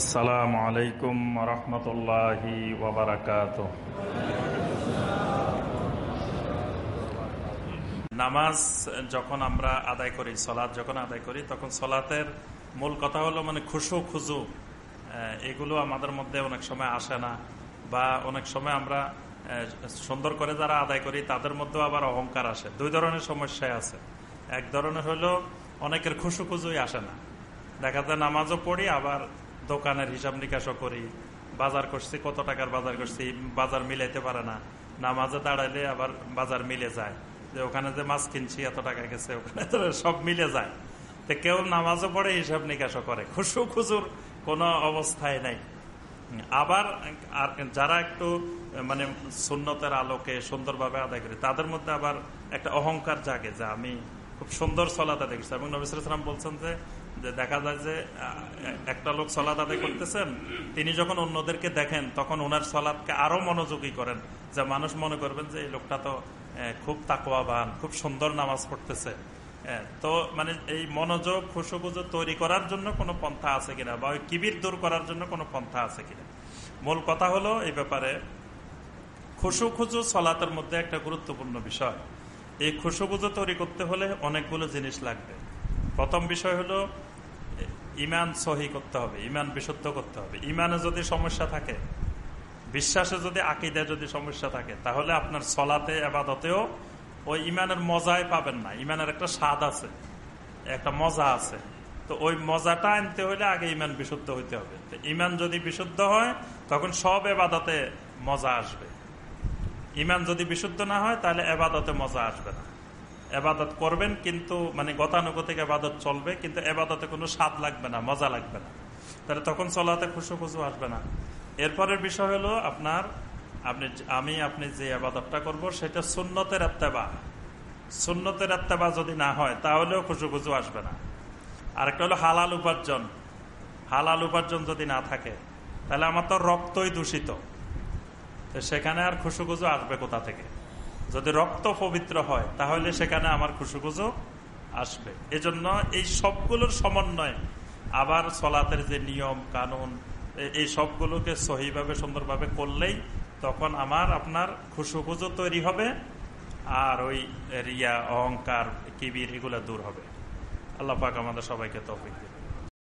আসসালামু আলাইকুম রহমতুল্লাহি নামাজ যখন আমরা আদায় করি, সলাৎ যখন আদায় করি, তখন সলাতের মূল কথা হলো মানে খুশু, খুজু এগুলো আমাদের মধ্যে অনেক সময় আসে না বা অনেক সময় আমরা সুন্দর করে যারা আদায় করি, তাদের মধ্যেও আবার অহংকার আসে। দুই ধরনের সমস্যায় আছে। এক ধরনের হলো অনেকের খুশু, খুজুই আসে না। দেখা যায় নামাজও পড়ি, আবার দোকানের হিসাব নিকাশও করি। বাজার করছি, কত টাকার বাজার করছি, বাজার মিলাইতে পারে না। নামাজে দাঁড়াইলে আবার বাজার মিলে যায়। যে ওখানে যে মাছ কিনছি, এত টাকা গেছে, ওখানে তো সব মিলে যায়। তো কেউ নামাজও পড়ে হিসাব নিকাশও করে। খুশু খুজুর কোনো অবস্থায় নাই। আবার আর যারা একটু মানে সুন্নতের আলোকে সুন্দরভাবে আদায় করে, তাদের মধ্যে আবার একটা অহংকার জাগে যে আমি খুব সুন্দর সলাত আদায় করছি। এবং নবিসাম বলছেন যে যে দেখা যায় যে একটা লোক সলাত আদায় করতেছেন, তিনি যখন অন্যদেরকে দেখেন, তখন ওনার সলাদকে আরও মনোযোগী করেন। যে মানুষ মনে করবেন যে, এই লোকটা তো খুব তাকোয়াবান খুব সুন্দর নামাজ পড়তেছে। তো মানে এই মনোযোগ, খুশুখুজু তৈরি করার জন্য কোনো পন্থা আছে কিনা, বা ওই কিবির দূর করার জন্য কোনো পন্থা আছে কিনা? মূল কথা হলো এই ব্যাপারে, খুশুখুজু সলাতের মধ্যে একটা গুরুত্বপূর্ণ বিষয়। এই খুশুখুজু তৈরি করতে হলে অনেকগুলো জিনিস লাগবে। প্রথম বিষয় হলো ইমান সহি করতে হবে ইমান বিশুদ্ধ করতে হবে। ইমানে যদি সমস্যা থাকে, বিশ্বাসে যদি আকিদে যদি সমস্যা থাকে, তাহলে আপনার সলাতে আবাদতেও ওই ইমানের মজাই পাবেন না। ইমানের একটা স্বাদ আছে, একটা মজা আছে। তো ওই মজাটা আনতে হলে আগে ইমান বিশুদ্ধ হইতে হবে। ইমান যদি বিশুদ্ধ হয়, তখন সব এবাদতে মজা আসবে। ইমান যদি বিশুদ্ধ না হয়, তাহলে এবাদতে মজা আসবে না। এবাদত করবেন কিন্তু মানে গতানুগতিক এবাদত চলবে, কিন্তু এবাদতে কোনো স্বাদ লাগবে না, মজা লাগবে না। তাহলে তখন চলাতে খুশু খুশু আসবে না। এরপরের বিষয় হলো আপনার, আপনি আমি আপনি যে আবাদতটা করব, সেটা সুন্নতের আত্মাবা সুন্নতের আত্মাবা যদি না হয়, তাহলেও খুশু খুশু আসবে না। আরেকটা হলো হালাল উপার্জন। হালাল উপার্জন যদি না থাকে, তাহলে আমার তো রক্তই দূষিত। সেখানে আর খুশুখুজু আসবে কোথা থেকে? যদি রক্ত পবিত্র হয়, তাহলে সেখানে আমার খুশুখুজু আসবে। এজন্য এই সবগুলোর সমন্বয় আবার সলাতের যে নিয়ম, কানুন এই সবগুলোকে সহিভাবে, সুন্দরভাবে করলেই তখন আমার, আপনার খুশুখুজু তৈরি হবে আর ওই রিয়া, অহংকার, কিবির এগুলো দূর হবে। আল্লাহ পাক আমাদের সবাইকে তৌফিক দিন।